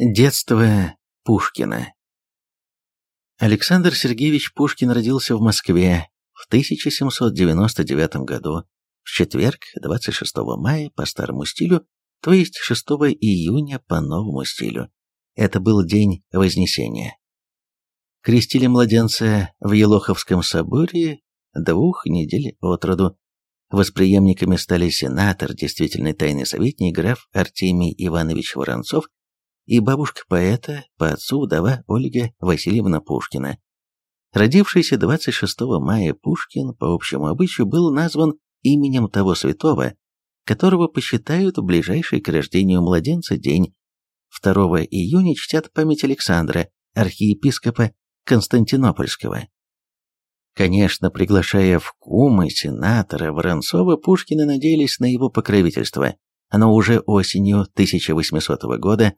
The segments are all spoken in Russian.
Детство Пушкина Александр Сергеевич Пушкин родился в Москве в 1799 году, в четверг, 26 мая по старому стилю, то есть 6 июня по новому стилю. Это был день Вознесения. Крестили младенца в Елоховском соборе двух недель от роду. Восприемниками стали сенатор, действительный тайный советник граф Артемий Иванович Воронцов и бабушка поэта по отцу вдова Ольга Васильевна Пушкина. Родившийся 26 мая Пушкин, по общему обычаю, был назван именем того святого, которого посчитают в ближайший к рождению младенца день. 2 июня чтят память Александра, архиепископа Константинопольского. Конечно, приглашая в кумы сенатора Воронцова, Пушкины надеялись на его покровительство, но уже осенью 1800 года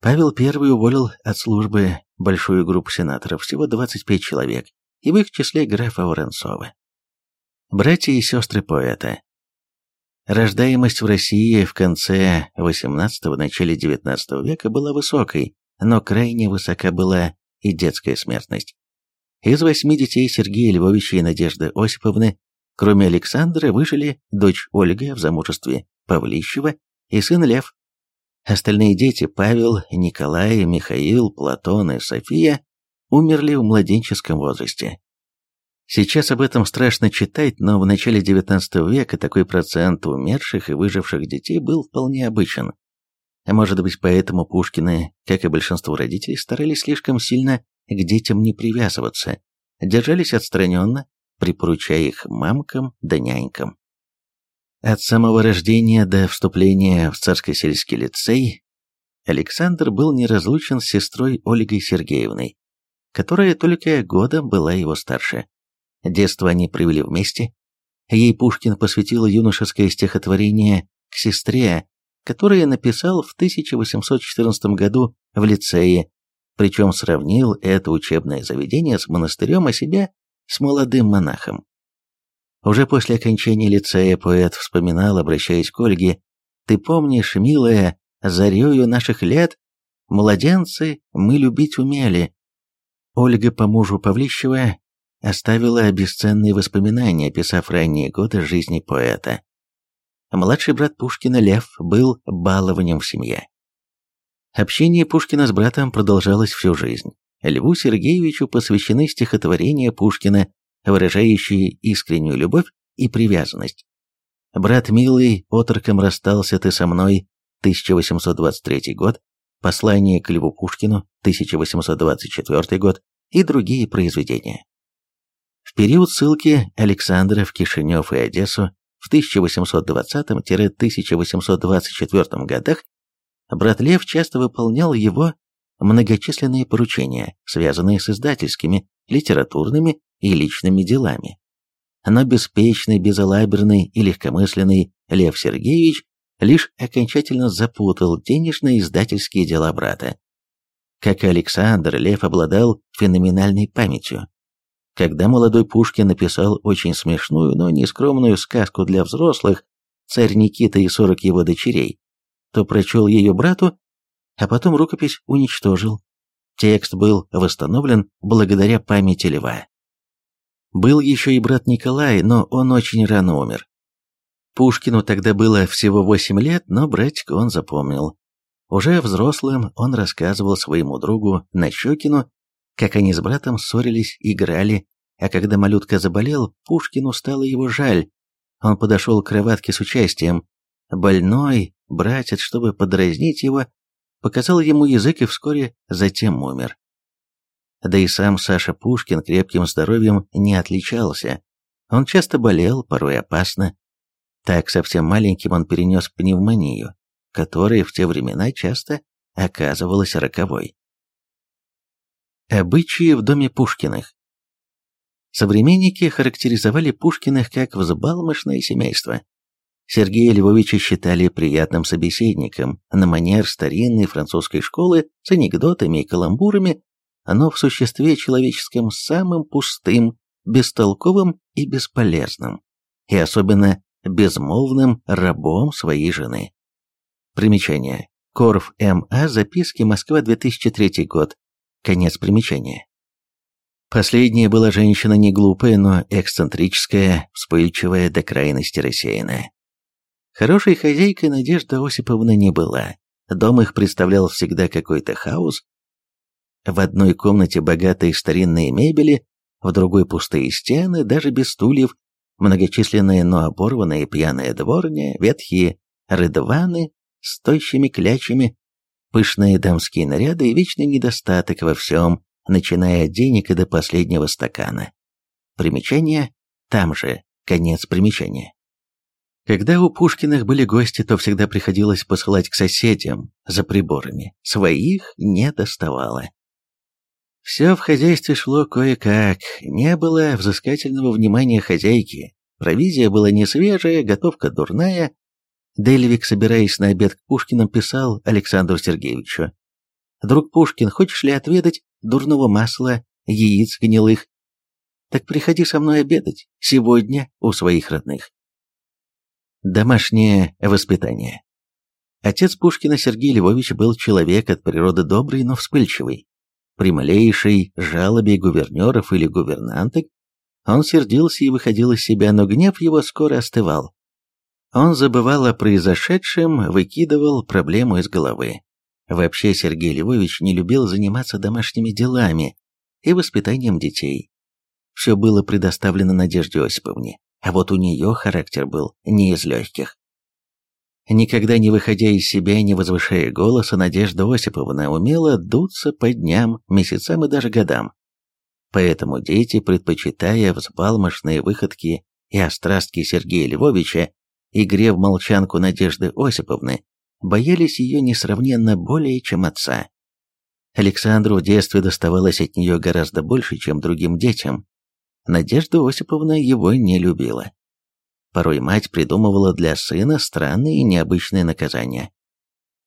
Павел I уволил от службы большую группу сенаторов, всего 25 человек, и в их числе графа Воронцова. Братья и сестры поэта. Рождаемость в России в конце XVIII – начале XIX века была высокой, но крайне высока была и детская смертность. Из восьми детей Сергея Львовича и Надежды Осиповны, кроме Александра, выжили дочь Ольга в замужестве Павлищева и сын Лев. Остальные дети Павел, Николай, Михаил, Платон и София умерли в младенческом возрасте. Сейчас об этом страшно читать, но в начале XIX века такой процент умерших и выживших детей был вполне обычен. А может быть, поэтому Пушкины, как и большинство родителей, старались слишком сильно к детям не привязываться, держались отстраненно, припоручая их мамкам да нянькам. От самого рождения до вступления в царско-сельский лицей Александр был неразлучен с сестрой Ольгой Сергеевной, которая только годом была его старше. Детство они провели вместе. Ей Пушкин посвятил юношеское стихотворение к сестре, которое написал в 1814 году в лицее, причем сравнил это учебное заведение с монастырем, а себя с молодым монахом. Уже после окончания лицея поэт вспоминал, обращаясь к Ольге, «Ты помнишь, милая, зарею наших лет, младенцы мы любить умели». Ольга по мужу Павлищева оставила бесценные воспоминания, описав ранние годы жизни поэта. Младший брат Пушкина Лев был балованием в семье. Общение Пушкина с братом продолжалось всю жизнь. Льву Сергеевичу посвящены стихотворения Пушкина выражающие искреннюю любовь и привязанность. «Брат милый, отроком расстался ты со мной», 1823 год, «Послание к Льву Пушкину», 1824 год и другие произведения. В период ссылки Александра в Кишинев и Одессу в 1820-1824 годах брат Лев часто выполнял его многочисленные поручения, связанные с издательскими, литературными и личными делами. Но беспечный, безалаберный и легкомысленный Лев Сергеевич лишь окончательно запутал денежные издательские дела брата. Как и Александр, Лев обладал феноменальной памятью. Когда молодой Пушкин написал очень смешную, но нескромную сказку для взрослых «Царь Никита и сорок его дочерей», то прочел ее брату, а потом рукопись уничтожил. Текст был восстановлен благодаря памяти Льва. Был еще и брат Николай, но он очень рано умер. Пушкину тогда было всего восемь лет, но братика он запомнил. Уже взрослым он рассказывал своему другу Нащекину, как они с братом ссорились, играли, а когда малютка заболел, Пушкину стало его жаль. Он подошел к кроватке с участием. Больной, братец, чтобы подразнить его, показал ему язык и вскоре затем умер. Да и сам Саша Пушкин крепким здоровьем не отличался. Он часто болел, порой опасно. Так совсем маленьким он перенес пневмонию, которая в те времена часто оказывалась роковой. Обычаи в доме Пушкиных Современники характеризовали Пушкиных как взбалмошное семейство. Сергея Львовича считали приятным собеседником на манер старинной французской школы с анекдотами и каламбурами, но в существе человеческом самым пустым, бестолковым и бесполезным, и особенно безмолвным рабом своей жены. Примечание. Корф М.А. Записки. Москва, 2003 год. Конец примечания. Последняя была женщина не глупая, но эксцентрическая, вспыльчивая, до крайности рассеянная. Хорошей хозяйкой Надежда Осиповна не была. Дом их представлял всегда какой-то хаос. В одной комнате богатые старинные мебели, в другой пустые стены, даже без стульев, многочисленные, но оборванные пьяные дворня, ветхие рыдваны с тощими клячами, пышные дамские наряды и вечный недостаток во всем, начиная от денег и до последнего стакана. Примечание там же, конец примечания. Когда у Пушкиных были гости, то всегда приходилось посылать к соседям за приборами. Своих не доставало. Все в хозяйстве шло кое-как, не было взыскательного внимания хозяйки. Провизия была не свежая, готовка дурная. Дельвик, собираясь на обед к Пушкиным, писал Александру Сергеевичу. «Друг Пушкин, хочешь ли отведать дурного масла, яиц гнилых? Так приходи со мной обедать, сегодня у своих родных». Домашнее воспитание. Отец Пушкина Сергей Львович был человек от природы добрый, но вспыльчивый. При малейшей жалобе гувернеров или гувернанток он сердился и выходил из себя, но гнев его скоро остывал. Он забывал о произошедшем, выкидывал проблему из головы. Вообще Сергей Львович не любил заниматься домашними делами и воспитанием детей. Все было предоставлено Надежде Осиповне, а вот у нее характер был не из легких. Никогда не выходя из себя и не возвышая голоса, Надежда Осиповна умела дуться по дням, месяцам и даже годам. Поэтому дети, предпочитая взбалмошные выходки и острастки Сергея Львовича, игре в молчанку Надежды Осиповны, боялись ее несравненно более, чем отца. Александру в детстве доставалось от нее гораздо больше, чем другим детям. Надежда Осиповна его не любила. Порой мать придумывала для сына странные и необычные наказания.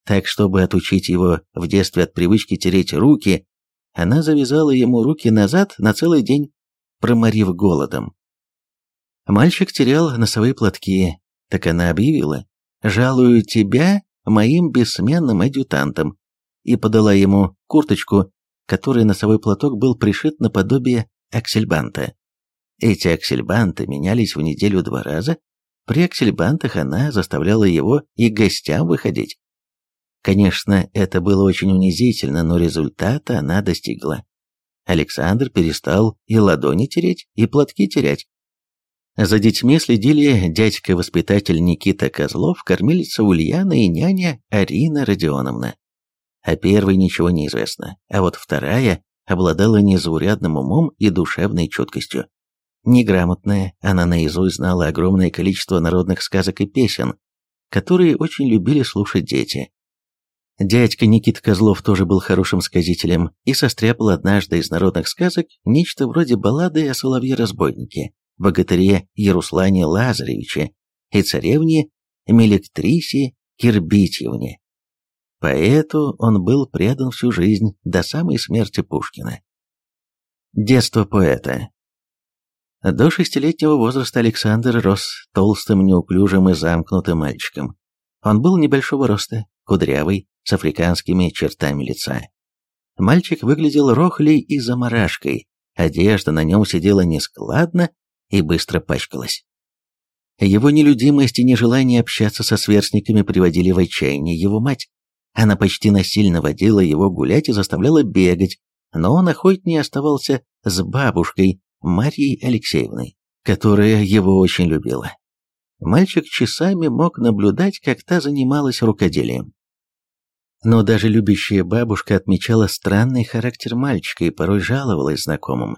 Так, чтобы отучить его в детстве от привычки тереть руки, она завязала ему руки назад на целый день, проморив голодом. Мальчик терял носовые платки, так она объявила «Жалую тебя моим бессменным адъютантом» и подала ему курточку, которой носовой платок был пришит наподобие аксельбанта. Эти аксельбанты менялись в неделю два раза. При аксельбантах она заставляла его и гостям выходить. Конечно, это было очень унизительно, но результата она достигла. Александр перестал и ладони тереть, и платки терять. За детьми следили дядька-воспитатель Никита Козлов, кормилица Ульяна и няня Арина Родионовна. О первой ничего не известно, а вот вторая обладала незаурядным умом и душевной чуткостью. Неграмотная, она наизусть знала огромное количество народных сказок и песен, которые очень любили слушать дети. Дядька Никита Козлов тоже был хорошим сказителем и состряпал однажды из народных сказок нечто вроде баллады о соловье-разбойнике, богатыре Яруслане Лазаревиче и царевне Мелектрисе Кирбитьевне. Поэту он был предан всю жизнь до самой смерти Пушкина. Детство поэта до шестилетнего возраста Александр рос толстым, неуклюжим и замкнутым мальчиком. Он был небольшого роста, кудрявый, с африканскими чертами лица. Мальчик выглядел рохлей и заморашкой, одежда на нем сидела нескладно и быстро пачкалась. Его нелюдимость и нежелание общаться со сверстниками приводили в отчаяние его мать. Она почти насильно водила его гулять и заставляла бегать, но он охотнее оставался с бабушкой, Марьей Алексеевной, которая его очень любила. Мальчик часами мог наблюдать, как та занималась рукоделием. Но даже любящая бабушка отмечала странный характер мальчика и порой жаловалась знакомым.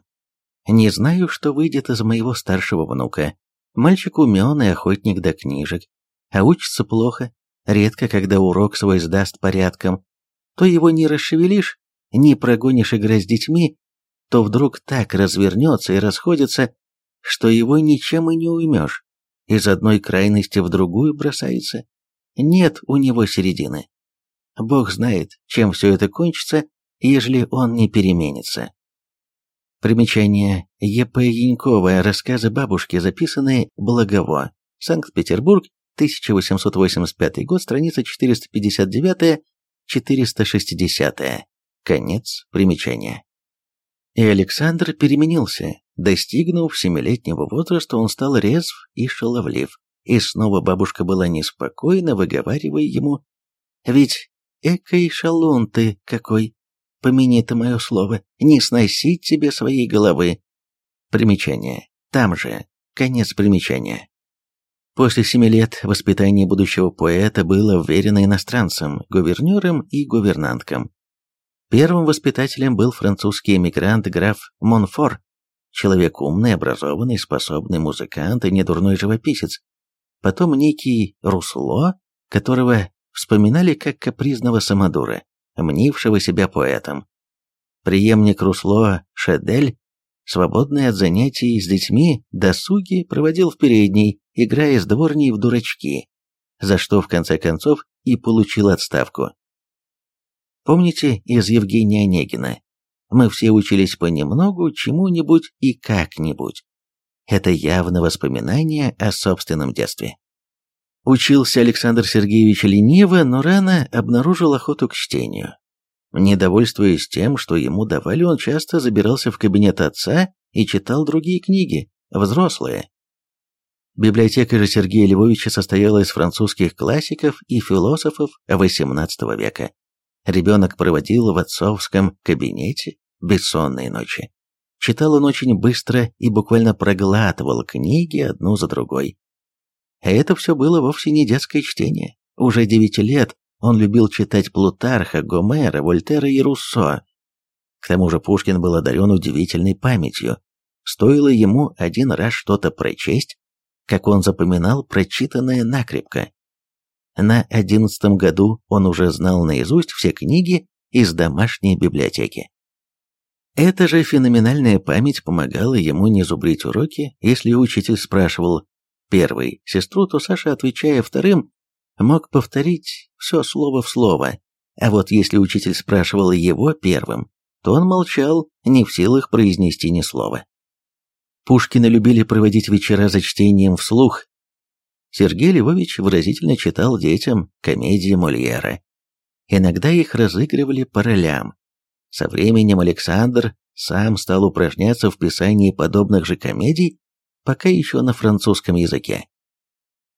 «Не знаю, что выйдет из моего старшего внука. Мальчик умен и охотник до книжек, а учится плохо, редко когда урок свой сдаст порядком. То его не расшевелишь, не прогонишь играть с детьми, то вдруг так развернется и расходится, что его ничем и не уймешь. Из одной крайности в другую бросается. Нет у него середины. Бог знает, чем все это кончится, ежели он не переменится. Примечание. Е.П. Янькова. Рассказы бабушки, записанные Благово. Санкт-Петербург, 1885 год, страница 459, 460. Конец примечания. И Александр переменился. Достигнув семилетнего возраста, он стал резв и шаловлив. И снова бабушка была неспокойна, выговаривая ему, «Ведь экой шалун ты какой! Помяни ты мое слово, не сносить тебе своей головы!» Примечание. Там же. Конец примечания. После семи лет воспитание будущего поэта было вверено иностранцам, гувернерам и гувернанткам. Первым воспитателем был французский эмигрант граф Монфор, человек умный, образованный, способный музыкант и недурной живописец. Потом некий Русло, которого вспоминали как капризного самодура, мнившего себя поэтом. Преемник Русло Шедель, свободный от занятий с детьми, досуги проводил в передней, играя с дворней в дурачки, за что в конце концов и получил отставку. Помните из Евгения Онегина? Мы все учились понемногу, чему-нибудь и как-нибудь. Это явно воспоминание о собственном детстве. Учился Александр Сергеевич лениво, но рано обнаружил охоту к чтению. Недовольствуясь тем, что ему давали, он часто забирался в кабинет отца и читал другие книги, взрослые. Библиотека же Сергея Львовича состояла из французских классиков и философов XVIII века. Ребенок проводил в отцовском кабинете бессонные ночи. Читал он очень быстро и буквально проглатывал книги одну за другой. А это все было вовсе не детское чтение. Уже девяти лет он любил читать Плутарха, Гомера, Вольтера и Руссо. К тому же Пушкин был одарен удивительной памятью. Стоило ему один раз что-то прочесть, как он запоминал прочитанное накрепко. На одиннадцатом году он уже знал наизусть все книги из домашней библиотеки. Эта же феноменальная память помогала ему не зубрить уроки, если учитель спрашивал первый сестру, то Саша, отвечая вторым, мог повторить все слово в слово, а вот если учитель спрашивал его первым, то он молчал, не в силах произнести ни слова. Пушкина любили проводить вечера за чтением вслух, Сергей Львович выразительно читал детям комедии Мольера. Иногда их разыгрывали по ролям. Со временем Александр сам стал упражняться в писании подобных же комедий, пока еще на французском языке.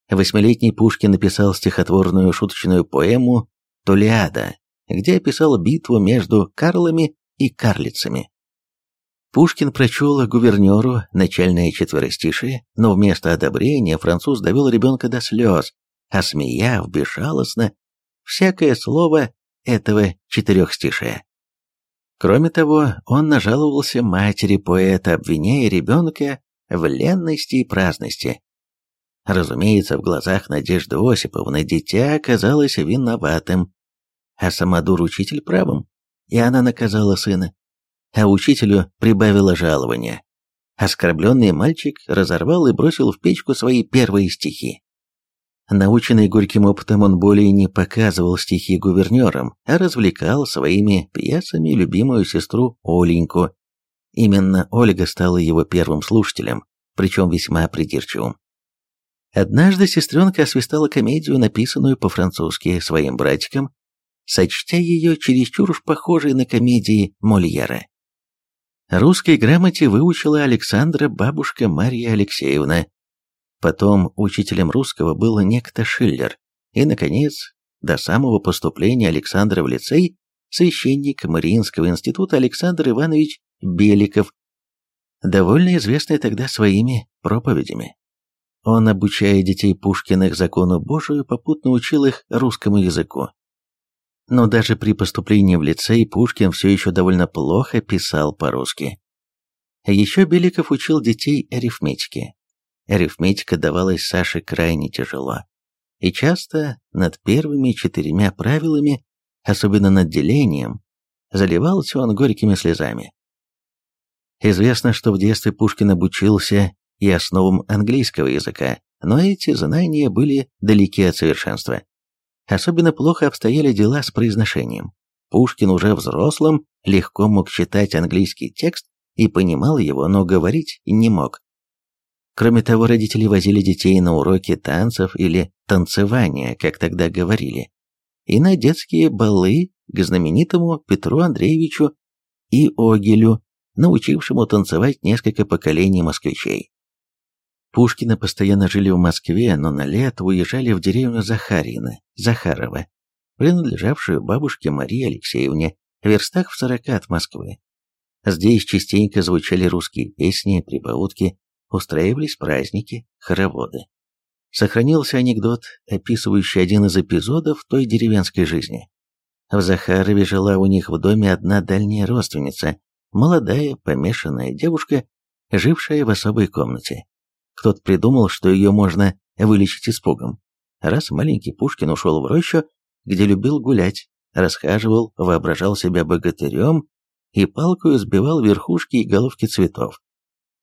Восьмилетний Пушкин написал стихотворную шуточную поэму «Толиада», где описал битву между карлами и карлицами. Пушкин прочел гувернеру начальное четверостишие, но вместо одобрения француз довел ребенка до слез, осмеяв безжалостно всякое слово этого четырехстишия. Кроме того, он нажаловался матери поэта, обвиняя ребенка в ленности и праздности. Разумеется, в глазах Надежды Осиповны дитя оказалось виноватым, а самодур-учитель правым, и она наказала сына а учителю прибавила жалование. Оскорбленный мальчик разорвал и бросил в печку свои первые стихи. Наученный горьким опытом, он более не показывал стихи гувернерам, а развлекал своими пьесами любимую сестру Оленьку. Именно Ольга стала его первым слушателем, причем весьма придирчивым. Однажды сестренка освистала комедию, написанную по-французски своим братиком, сочтя ее чересчур уж похожей на комедии Мольера. Русской грамоте выучила Александра бабушка Марья Алексеевна. Потом учителем русского был некто Шиллер. И, наконец, до самого поступления Александра в лицей, священник Мариинского института Александр Иванович Беликов, довольно известный тогда своими проповедями. Он, обучая детей Пушкиных закону Божию, попутно учил их русскому языку. Но даже при поступлении в лицей Пушкин все еще довольно плохо писал по-русски. Еще Беликов учил детей арифметике. Арифметика давалась Саше крайне тяжело. И часто над первыми четырьмя правилами, особенно над делением, заливался он горькими слезами. Известно, что в детстве Пушкин обучился и основам английского языка, но эти знания были далеки от совершенства. Особенно плохо обстояли дела с произношением. Пушкин уже взрослым легко мог читать английский текст и понимал его, но говорить не мог. Кроме того, родители возили детей на уроки танцев или танцевания, как тогда говорили. и на детские балы к знаменитому Петру Андреевичу и Огелю, научившему танцевать несколько поколений москвичей. Пушкины постоянно жили в Москве, но на лето уезжали в деревню Захарина, Захарова, принадлежавшую бабушке Марии Алексеевне, в верстах в сорока от Москвы. Здесь частенько звучали русские песни, прибаутки, устраивались праздники, хороводы. Сохранился анекдот, описывающий один из эпизодов той деревенской жизни. В Захарове жила у них в доме одна дальняя родственница, молодая, помешанная девушка, жившая в особой комнате. Кто-то придумал, что ее можно вылечить испугом. Раз маленький Пушкин ушел в рощу, где любил гулять, расхаживал, воображал себя богатырем и палкою сбивал верхушки и головки цветов.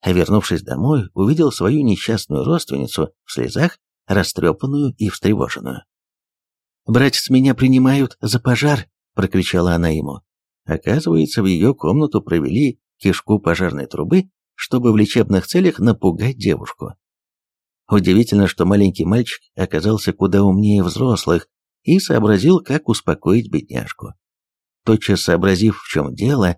А вернувшись домой, увидел свою несчастную родственницу в слезах, растрепанную и встревоженную. «Братец, меня принимают за пожар!» — прокричала она ему. Оказывается, в ее комнату провели кишку пожарной трубы, чтобы в лечебных целях напугать девушку. Удивительно, что маленький мальчик оказался куда умнее взрослых и сообразил, как успокоить бедняжку. Тотчас сообразив, в чем дело,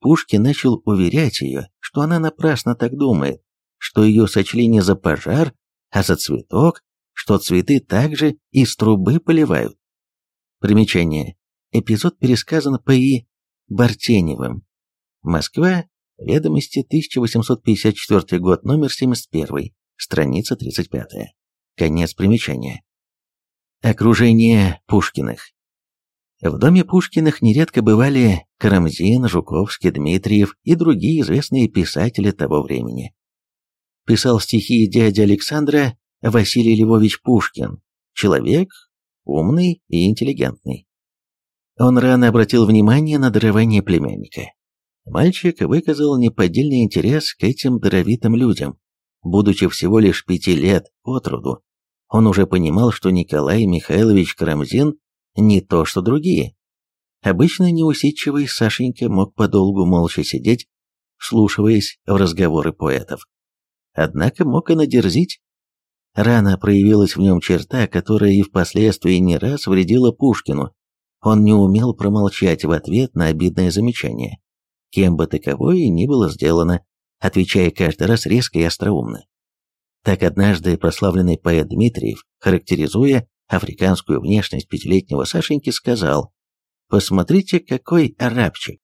Пушкин начал уверять ее, что она напрасно так думает, что ее сочли не за пожар, а за цветок, что цветы также из трубы поливают. Примечание. Эпизод пересказан П.И. Бартеневым. Москва. Ведомости, 1854 год, номер 71, страница 35. Конец примечания. Окружение Пушкиных. В доме Пушкиных нередко бывали Карамзин, Жуковский, Дмитриев и другие известные писатели того времени. Писал стихи дядя Александра Василий Львович Пушкин, человек умный и интеллигентный. Он рано обратил внимание на дарование племянника. Мальчик выказал неподдельный интерес к этим даровитым людям. Будучи всего лишь пяти лет от роду, он уже понимал, что Николай Михайлович Карамзин не то, что другие. Обычно неусидчивый Сашенька мог подолгу молча сидеть, вслушиваясь в разговоры поэтов. Однако мог и надерзить. Рано проявилась в нем черта, которая и впоследствии не раз вредила Пушкину. Он не умел промолчать в ответ на обидное замечание, кем бы таковое ни было сделано, отвечая каждый раз резко и остроумно. Так однажды прославленный поэт Дмитриев, характеризуя африканскую внешность пятилетнего Сашеньки, сказал «Посмотрите, какой арабчик».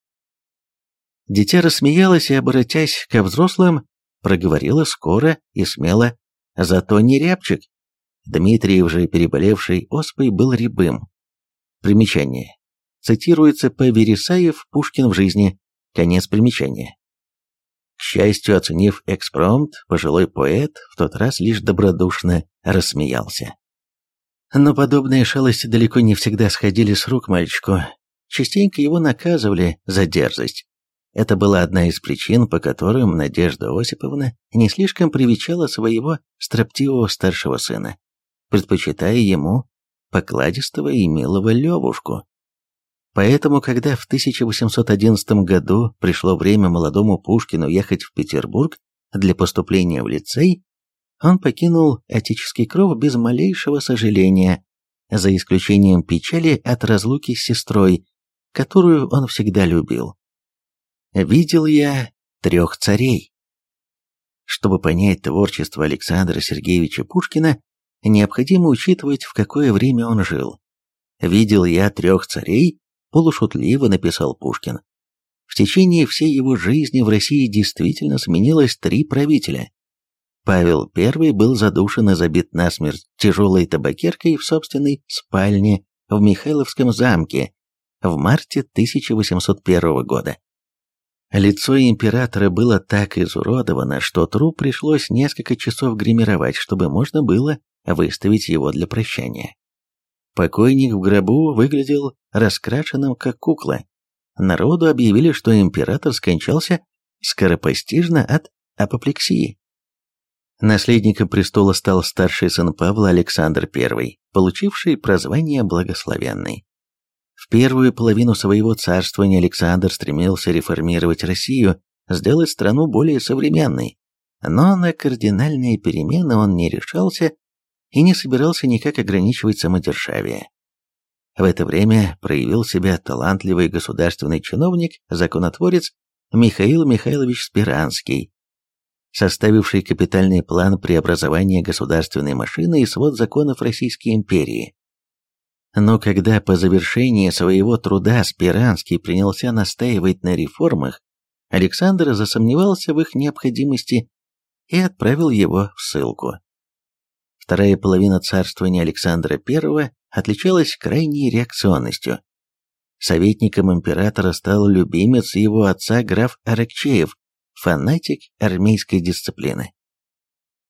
Дитя рассмеялась и, обратясь ко взрослым, проговорила скоро и смело «Зато не рябчик». Дмитриев же, переболевший оспой, был рябым. Примечание. Цитируется по Вересаев «Пушкин в жизни». Конец примечания. К счастью, оценив экспромт, пожилой поэт в тот раз лишь добродушно рассмеялся. Но подобные шалости далеко не всегда сходили с рук мальчику. Частенько его наказывали за дерзость. Это была одна из причин, по которым Надежда Осиповна не слишком привечала своего строптивого старшего сына, предпочитая ему покладистого и милого Левушку. Поэтому, когда в 1811 году пришло время молодому Пушкину ехать в Петербург для поступления в лицей, он покинул отеческий кров без малейшего сожаления, за исключением печали от разлуки с сестрой, которую он всегда любил. «Видел я трех царей». Чтобы понять творчество Александра Сергеевича Пушкина, необходимо учитывать, в какое время он жил. «Видел я трех царей», полушутливо написал Пушкин. В течение всей его жизни в России действительно сменилось три правителя. Павел I был задушен и забит насмерть тяжелой табакеркой в собственной спальне в Михайловском замке в марте 1801 года. Лицо императора было так изуродовано, что труп пришлось несколько часов гримировать, чтобы можно было выставить его для прощания. Покойник в гробу выглядел раскрашенным, как кукла. Народу объявили, что император скончался скоропостижно от апоплексии. Наследником престола стал старший сын Павла Александр I, получивший прозвание Благословенный. В первую половину своего царствования Александр стремился реформировать Россию, сделать страну более современной, но на кардинальные перемены он не решался и не собирался никак ограничивать самодержавие. В это время проявил себя талантливый государственный чиновник, законотворец Михаил Михайлович Спиранский, составивший капитальный план преобразования государственной машины и свод законов Российской империи. Но когда по завершении своего труда Спиранский принялся настаивать на реформах, Александр засомневался в их необходимости и отправил его в ссылку. Вторая половина царствования Александра I отличалась крайней реакционностью. Советником императора стал любимец его отца граф Аракчеев, фанатик армейской дисциплины.